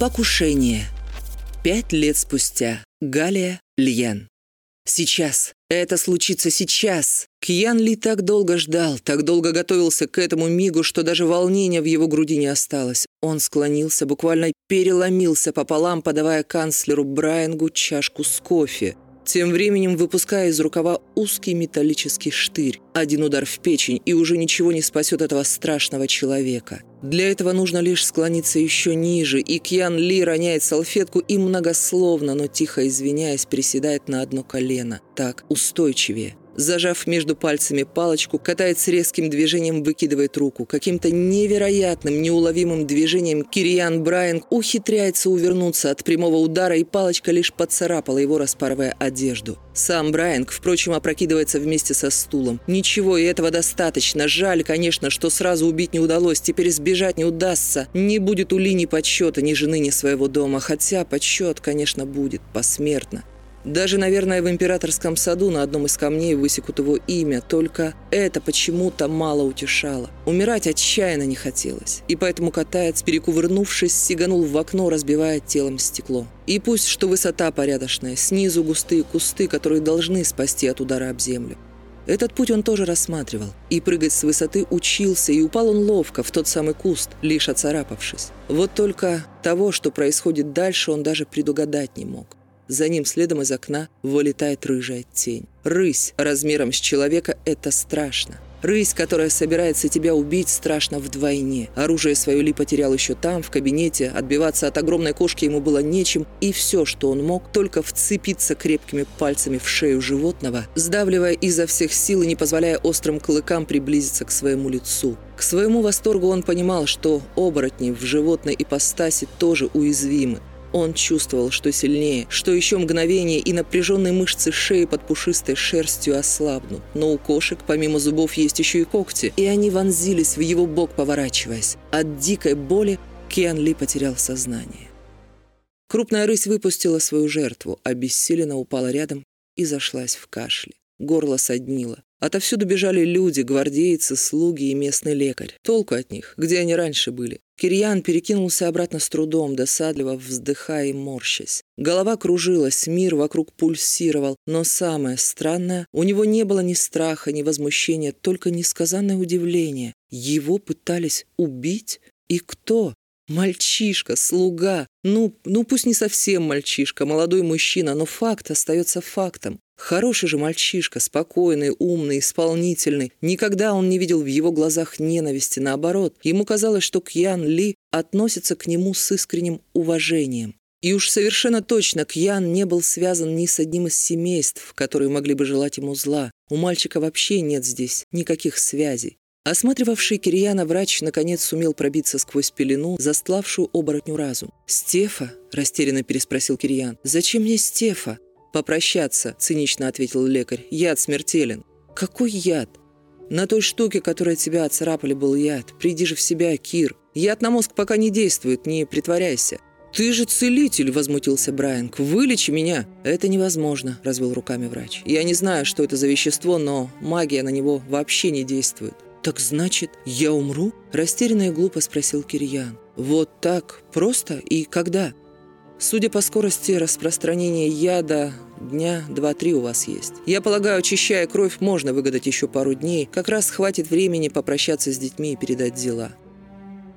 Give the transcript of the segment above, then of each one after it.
Покушение. Пять лет спустя. Галия Льян. Сейчас. Это случится сейчас. Кьян Ли так долго ждал, так долго готовился к этому мигу, что даже волнения в его груди не осталось. Он склонился, буквально переломился пополам, подавая канцлеру Брайангу чашку с кофе – тем временем выпуская из рукава узкий металлический штырь. Один удар в печень, и уже ничего не спасет этого страшного человека. Для этого нужно лишь склониться еще ниже, и Кьян Ли роняет салфетку и многословно, но тихо извиняясь, приседает на одно колено. Так, устойчивее. Зажав между пальцами палочку, катает с резким движением, выкидывает руку. Каким-то невероятным, неуловимым движением Кириан Брайан ухитряется увернуться от прямого удара, и палочка лишь поцарапала его, распарывая одежду. Сам Брайанг, впрочем, опрокидывается вместе со стулом. Ничего, и этого достаточно. Жаль, конечно, что сразу убить не удалось, теперь сбежать не удастся. Не будет у Ли ни подсчета, ни жены, ни своего дома. Хотя подсчет, конечно, будет, посмертно. Даже, наверное, в императорском саду на одном из камней высекут его имя, только это почему-то мало утешало. Умирать отчаянно не хотелось, и поэтому катаец, перекувырнувшись, сиганул в окно, разбивая телом стекло. И пусть что высота порядочная, снизу густые кусты, которые должны спасти от удара об землю. Этот путь он тоже рассматривал. И прыгать с высоты учился, и упал он ловко в тот самый куст, лишь оцарапавшись. Вот только того, что происходит дальше, он даже предугадать не мог. За ним следом из окна вылетает рыжая тень. Рысь размером с человека – это страшно. Рысь, которая собирается тебя убить, страшно вдвойне. Оружие свое Ли потерял еще там, в кабинете. Отбиваться от огромной кошки ему было нечем. И все, что он мог, только вцепиться крепкими пальцами в шею животного, сдавливая изо всех сил и не позволяя острым клыкам приблизиться к своему лицу. К своему восторгу он понимал, что оборотни в животной ипостаси тоже уязвимы. Он чувствовал, что сильнее, что еще мгновение и напряженные мышцы шеи под пушистой шерстью ослабнут. Но у кошек помимо зубов есть еще и когти, и они вонзились в его бок, поворачиваясь. От дикой боли Киан Ли потерял сознание. Крупная рысь выпустила свою жертву, обессиленно упала рядом и зашлась в кашле. Горло соднило. Отовсюду бежали люди, гвардейцы, слуги и местный лекарь. Толку от них, где они раньше были. Кирьян перекинулся обратно с трудом, досадливо вздыхая и морщась. Голова кружилась, мир вокруг пульсировал, но самое странное, у него не было ни страха, ни возмущения, только несказанное удивление. Его пытались убить? И кто? Мальчишка, слуга. Ну, ну пусть не совсем мальчишка, молодой мужчина, но факт остается фактом. Хороший же мальчишка, спокойный, умный, исполнительный. Никогда он не видел в его глазах ненависти, наоборот. Ему казалось, что Кьян Ли относится к нему с искренним уважением. И уж совершенно точно Кьян не был связан ни с одним из семейств, которые могли бы желать ему зла. У мальчика вообще нет здесь никаких связей. Осматривавший Кирьяна врач наконец сумел пробиться сквозь пелену, застлавшую оборотню разум. «Стефа?» – растерянно переспросил Кирьян. «Зачем мне Стефа?» «Попрощаться», – цинично ответил лекарь. «Яд смертелен». «Какой яд?» «На той штуке, которая тебя отцарапали, был яд. Приди же в себя, Кир. Яд на мозг пока не действует, не притворяйся». «Ты же целитель!» – возмутился Брайанг. «Вылечи меня!» «Это невозможно», – развел руками врач. «Я не знаю, что это за вещество, но магия на него вообще не действует». «Так значит, я умру?» – растерянно и глупо спросил Кирьян. «Вот так? Просто? И когда?» «Судя по скорости распространения яда, дня два-три у вас есть. Я полагаю, очищая кровь, можно выгадать еще пару дней. Как раз хватит времени попрощаться с детьми и передать дела».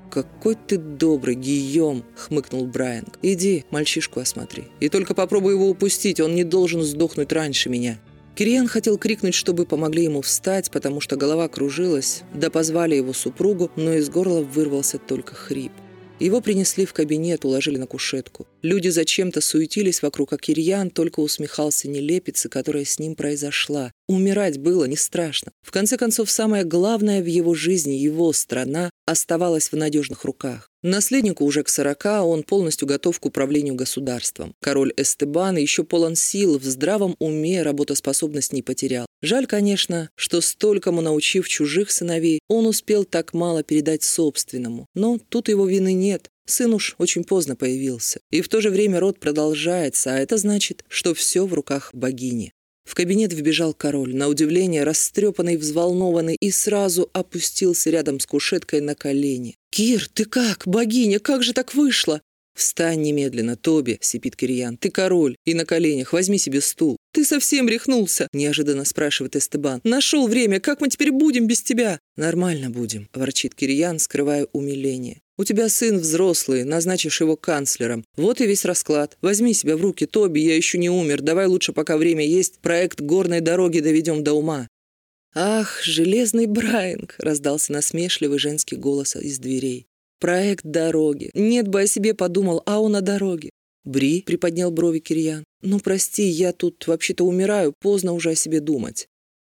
«Какой ты добрый, Гийом!» — хмыкнул Брайан. «Иди, мальчишку осмотри. И только попробуй его упустить, он не должен сдохнуть раньше меня». Кириан хотел крикнуть, чтобы помогли ему встать, потому что голова кружилась, да позвали его супругу, но из горла вырвался только хрип. Его принесли в кабинет, уложили на кушетку. Люди зачем-то суетились вокруг, а Кирьян только усмехался нелепице, которая с ним произошла. Умирать было не страшно. В конце концов, самое главное в его жизни, его страна, оставалась в надежных руках. Наследнику уже к сорока, он полностью готов к управлению государством. Король Эстебан еще полон сил, в здравом уме работоспособность не потерял. Жаль, конечно, что столькому научив чужих сыновей, он успел так мало передать собственному. Но тут его вины нет. Сын уж очень поздно появился. И в то же время род продолжается, а это значит, что все в руках богини. В кабинет вбежал король, на удивление растрепанный, взволнованный, и сразу опустился рядом с кушеткой на колени. «Кир, ты как? Богиня, как же так вышло?» «Встань немедленно, Тоби!» — сипит Кирьян. «Ты король, и на коленях возьми себе стул». «Ты совсем рехнулся?» — неожиданно спрашивает Эстебан. «Нашел время, как мы теперь будем без тебя?» «Нормально будем», — ворчит Кирьян, скрывая умиление. «У тебя сын взрослый, назначишь его канцлером. Вот и весь расклад. Возьми себя в руки, Тоби, я еще не умер. Давай лучше, пока время есть, проект горной дороги доведем до ума». «Ах, железный Брайанг!» — раздался насмешливый женский голос из дверей. «Проект дороги. Нет бы о себе подумал, а он о дороге». «Бри», — приподнял брови Кирьян. «Ну, прости, я тут вообще-то умираю, поздно уже о себе думать».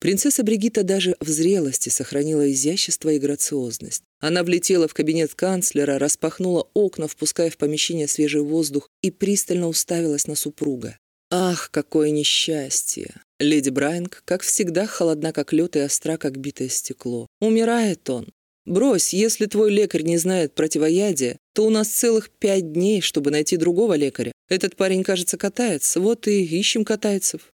Принцесса Бригитта даже в зрелости сохранила изящество и грациозность. Она влетела в кабинет канцлера, распахнула окна, впуская в помещение свежий воздух, и пристально уставилась на супруга. Ах, какое несчастье! Леди Брайанг, как всегда, холодна, как лед и остра, как битое стекло. Умирает он. Брось, если твой лекарь не знает противоядия, то у нас целых пять дней, чтобы найти другого лекаря. Этот парень, кажется, катается, вот и ищем катайцев.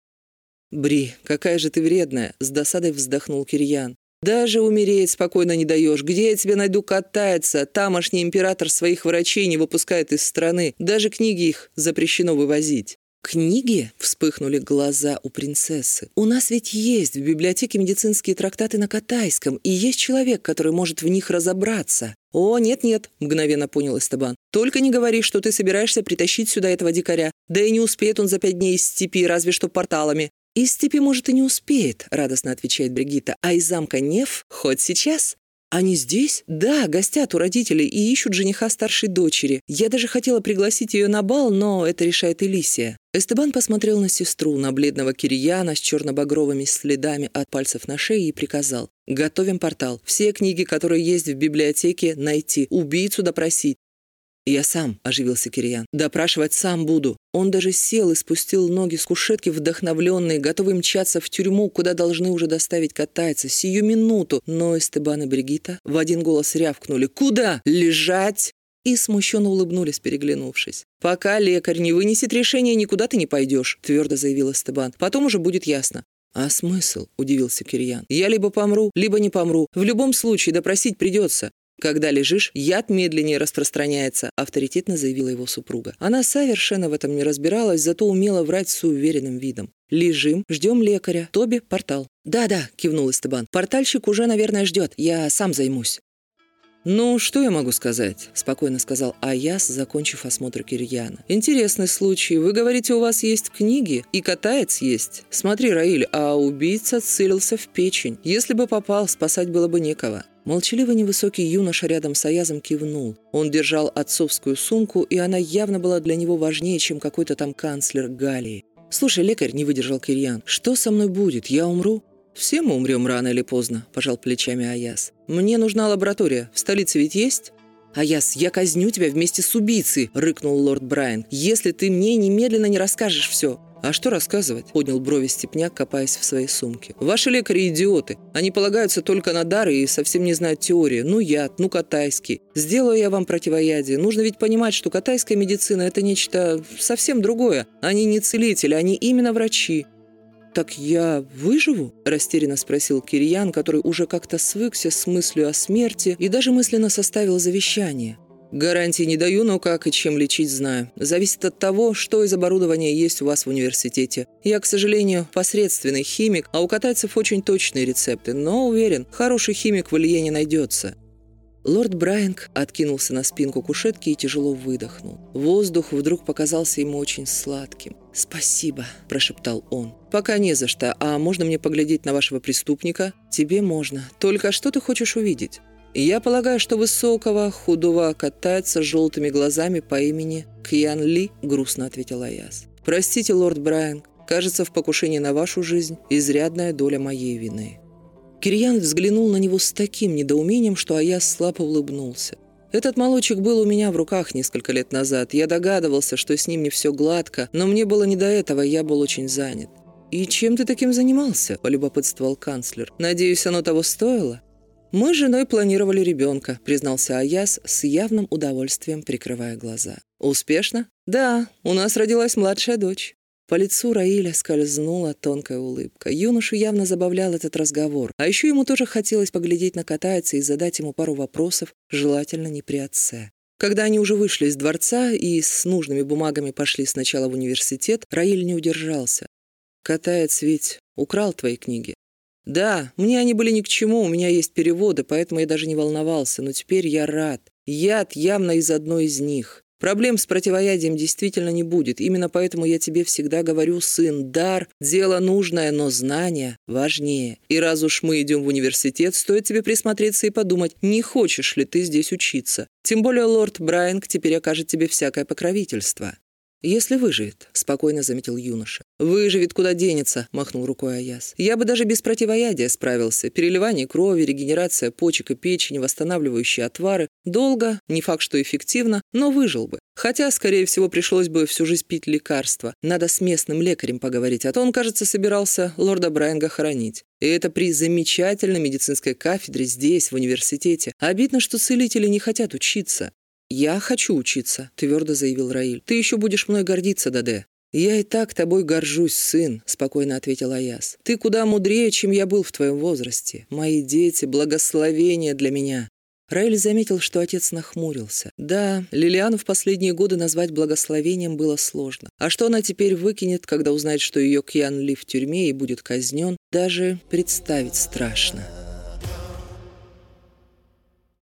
«Бри, какая же ты вредная!» — с досадой вздохнул Кирьян. «Даже умереть спокойно не даешь. Где я тебя найду кататься? Тамошний император своих врачей не выпускает из страны. Даже книги их запрещено вывозить». «Книги?» — вспыхнули глаза у принцессы. «У нас ведь есть в библиотеке медицинские трактаты на катайском, и есть человек, который может в них разобраться». «О, нет-нет», — мгновенно понял Эстебан. «Только не говори, что ты собираешься притащить сюда этого дикаря. Да и не успеет он за пять дней из степи, разве что порталами». «Из степи, может, и не успеет», — радостно отвечает Бригитта. «А из замка Нев хоть сейчас?» «Они здесь?» «Да, гостят у родителей и ищут жениха старшей дочери. Я даже хотела пригласить ее на бал, но это решает Элисия». Эстебан посмотрел на сестру, на бледного Кирияна с черно-багровыми следами от пальцев на шее и приказал. «Готовим портал. Все книги, которые есть в библиотеке, найти. Убийцу допросить. «Я сам», — оживился Кирьян. «Допрашивать сам буду». Он даже сел и спустил ноги с кушетки, вдохновленные, готовый мчаться в тюрьму, куда должны уже доставить катайца, сию минуту. Но Эстебан и Бригита в один голос рявкнули «Куда? Лежать!» и смущенно улыбнулись, переглянувшись. «Пока лекарь не вынесет решение, никуда ты не пойдешь», — твердо заявил Эстебан. «Потом уже будет ясно». «А смысл?» — удивился Кирьян. «Я либо помру, либо не помру. В любом случае допросить придется. «Когда лежишь, яд медленнее распространяется», — авторитетно заявила его супруга. Она совершенно в этом не разбиралась, зато умела врать с уверенным видом. «Лежим, ждем лекаря. Тоби, портал». «Да-да», — кивнул Эстебан. «Портальщик уже, наверное, ждет. Я сам займусь». «Ну, что я могу сказать?» – спокойно сказал Аяс, закончив осмотр Кирьяна. «Интересный случай. Вы говорите, у вас есть книги? И катаец есть? Смотри, Раиль, а убийца целился в печень. Если бы попал, спасать было бы некого». Молчаливый невысокий юноша рядом с Аязом кивнул. Он держал отцовскую сумку, и она явно была для него важнее, чем какой-то там канцлер Галии. «Слушай, лекарь», — не выдержал Кирьян, — «что со мной будет? Я умру?» «Все мы умрем рано или поздно», – пожал плечами Аяс. «Мне нужна лаборатория. В столице ведь есть?» «Аяс, я казню тебя вместе с убийцей!» – рыкнул лорд Брайан. «Если ты мне немедленно не расскажешь все!» «А что рассказывать?» – поднял брови степняк, копаясь в своей сумке. «Ваши лекари – идиоты. Они полагаются только на дары и совсем не знают теории. Ну, яд, ну, катайский. Сделаю я вам противоядие. Нужно ведь понимать, что катайская медицина – это нечто совсем другое. Они не целители, они именно врачи. «Так я выживу?» – растерянно спросил Кирьян, который уже как-то свыкся с мыслью о смерти и даже мысленно составил завещание. «Гарантии не даю, но как и чем лечить знаю. Зависит от того, что из оборудования есть у вас в университете. Я, к сожалению, посредственный химик, а у катайцев очень точные рецепты, но уверен, хороший химик в Илье найдется. Лорд Брайанг откинулся на спинку кушетки и тяжело выдохнул. Воздух вдруг показался ему очень сладким. «Спасибо», – прошептал он. «Пока не за что. А можно мне поглядеть на вашего преступника?» «Тебе можно. Только что ты хочешь увидеть?» «Я полагаю, что высокого, худого катается с желтыми глазами по имени Кьян Ли», – грустно ответил Аяс. «Простите, лорд Брайанг. Кажется, в покушении на вашу жизнь изрядная доля моей вины». Кирьян взглянул на него с таким недоумением, что Аяс слабо улыбнулся. «Этот молочек был у меня в руках несколько лет назад. Я догадывался, что с ним не все гладко, но мне было не до этого, я был очень занят». «И чем ты таким занимался?» – полюбопытствовал канцлер. «Надеюсь, оно того стоило?» «Мы с женой планировали ребенка», – признался Аяс с явным удовольствием, прикрывая глаза. «Успешно?» «Да, у нас родилась младшая дочь». По лицу Раиля скользнула тонкая улыбка. Юношу явно забавлял этот разговор. А еще ему тоже хотелось поглядеть на катайца и задать ему пару вопросов, желательно не при отце. Когда они уже вышли из дворца и с нужными бумагами пошли сначала в университет, Раиль не удержался. «Катаец ведь украл твои книги». «Да, мне они были ни к чему, у меня есть переводы, поэтому я даже не волновался, но теперь я рад. Яд явно из одной из них. Проблем с противоядием действительно не будет. Именно поэтому я тебе всегда говорю, сын, дар – дело нужное, но знание важнее. И раз уж мы идем в университет, стоит тебе присмотреться и подумать, не хочешь ли ты здесь учиться. Тем более лорд Брайанг теперь окажет тебе всякое покровительство. «Если выживет», — спокойно заметил юноша. «Выживет, куда денется», — махнул рукой Аяс. «Я бы даже без противоядия справился. Переливание крови, регенерация почек и печени, восстанавливающие отвары. Долго, не факт, что эффективно, но выжил бы. Хотя, скорее всего, пришлось бы всю жизнь пить лекарства. Надо с местным лекарем поговорить, а то он, кажется, собирался лорда Брайанга хоронить. И это при замечательной медицинской кафедре здесь, в университете. Обидно, что целители не хотят учиться. «Я хочу учиться», — твердо заявил Раиль. «Ты еще будешь мной гордиться, Даде». «Я и так тобой горжусь, сын», — спокойно ответил Аяс. «Ты куда мудрее, чем я был в твоем возрасте. Мои дети — благословение для меня». Раиль заметил, что отец нахмурился. Да, Лилиану в последние годы назвать благословением было сложно. А что она теперь выкинет, когда узнает, что ее Кьян Ли в тюрьме и будет казнен, даже представить страшно.